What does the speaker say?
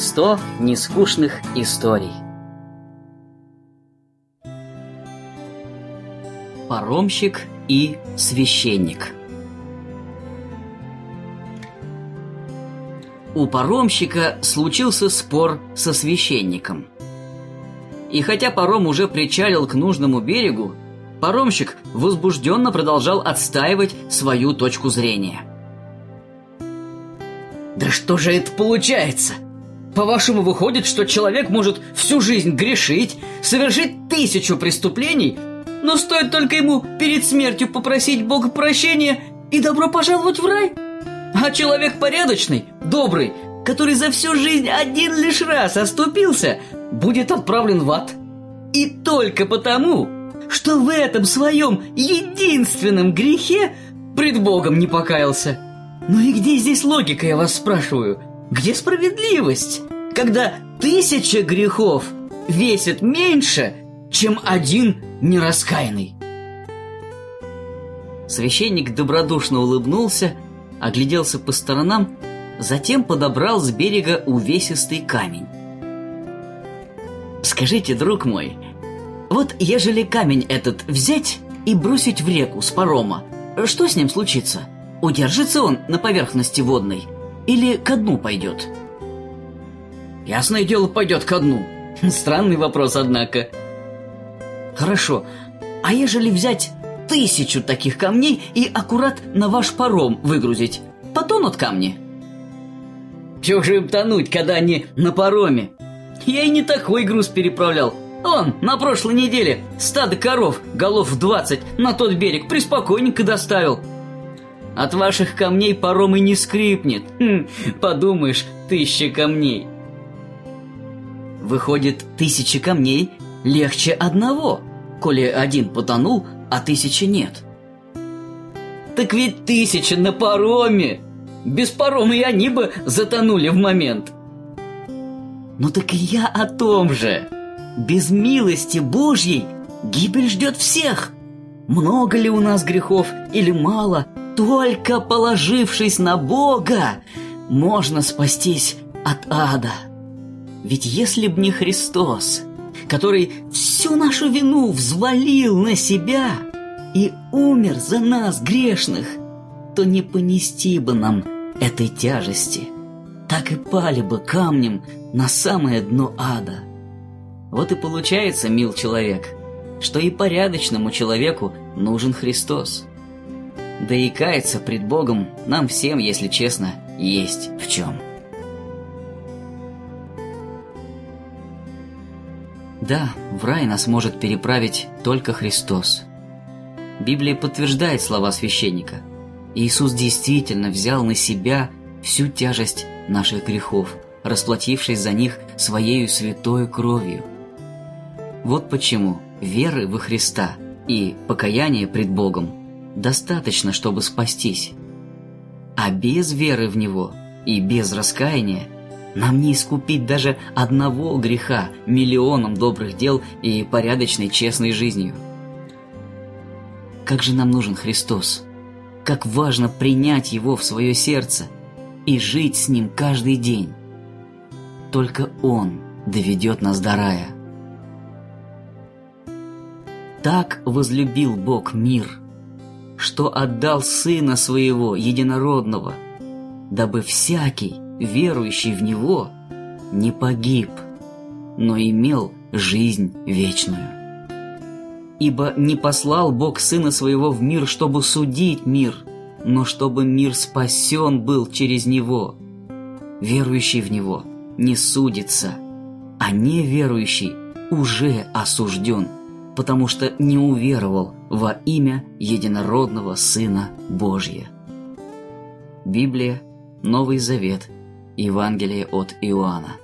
Сто нескучных историй. Паромщик и священник. У паромщика случился спор со священником. И хотя паром уже причалил к нужному берегу, паромщик возбужденно продолжал отстаивать свою точку зрения. «Да что же это получается? По-вашему, выходит, что человек может всю жизнь грешить, совершить тысячу преступлений, но стоит только ему перед смертью попросить Бога прощения и добро пожаловать в рай?» А человек порядочный, добрый, который за всю жизнь один лишь раз оступился, будет отправлен в ад. И только потому, что в этом своем единственном грехе пред Богом не покаялся. Ну и где здесь логика, я вас спрашиваю? Где справедливость? Когда тысяча грехов весит меньше, чем один нераскаянный. Священник добродушно улыбнулся огляделся по сторонам, затем подобрал с берега увесистый камень. «Скажите, друг мой, вот ежели камень этот взять и бросить в реку с парома, что с ним случится? Удержится он на поверхности водной или ко дну пойдет?» «Ясное дело, пойдет ко дну. Странный вопрос, однако». «Хорошо, а ежели взять тысячу таких камней и аккурат на ваш паром выгрузить. Потонут камни. Чего же им тонуть, когда они на пароме? Я и не такой груз переправлял. Он на прошлой неделе стадо коров, голов в двадцать, на тот берег приспокойненько доставил. От ваших камней паром и не скрипнет. Хм, подумаешь, тысяча камней. Выходит, тысяча камней легче одного. Коли один потонул, а тысячи нет. Так ведь тысяча на пароме! Без парома и они бы затонули в момент. Ну так и я о том же. Без милости Божьей гибель ждет всех. Много ли у нас грехов или мало, только положившись на Бога, можно спастись от ада. Ведь если б не Христос, который всю нашу вину взвалил на себя и умер за нас, грешных, то не понести бы нам этой тяжести. Так и пали бы камнем на самое дно ада. Вот и получается, мил человек, что и порядочному человеку нужен Христос. Да и каяться пред Богом нам всем, если честно, есть в чем. Да, в рай нас может переправить только Христос. Библия подтверждает слова священника. Иисус действительно взял на себя всю тяжесть наших грехов, расплатившись за них Своею святой кровью. Вот почему веры во Христа и покаяния пред Богом достаточно, чтобы спастись. А без веры в Него и без раскаяния – нам не искупить даже одного греха миллионом добрых дел и порядочной честной жизнью. Как же нам нужен Христос? Как важно принять Его в свое сердце и жить с Ним каждый день. Только Он доведет нас до рая. Так возлюбил Бог мир, что отдал Сына Своего Единородного, дабы всякий, верующий в Него, не погиб, но имел жизнь вечную. Ибо не послал Бог Сына Своего в мир, чтобы судить мир, но чтобы мир спасен был через Него. Верующий в Него не судится, а неверующий уже осужден, потому что не уверовал во имя единородного Сына Божьего. Библия, Новый Завет – Евангелие от Иоанна.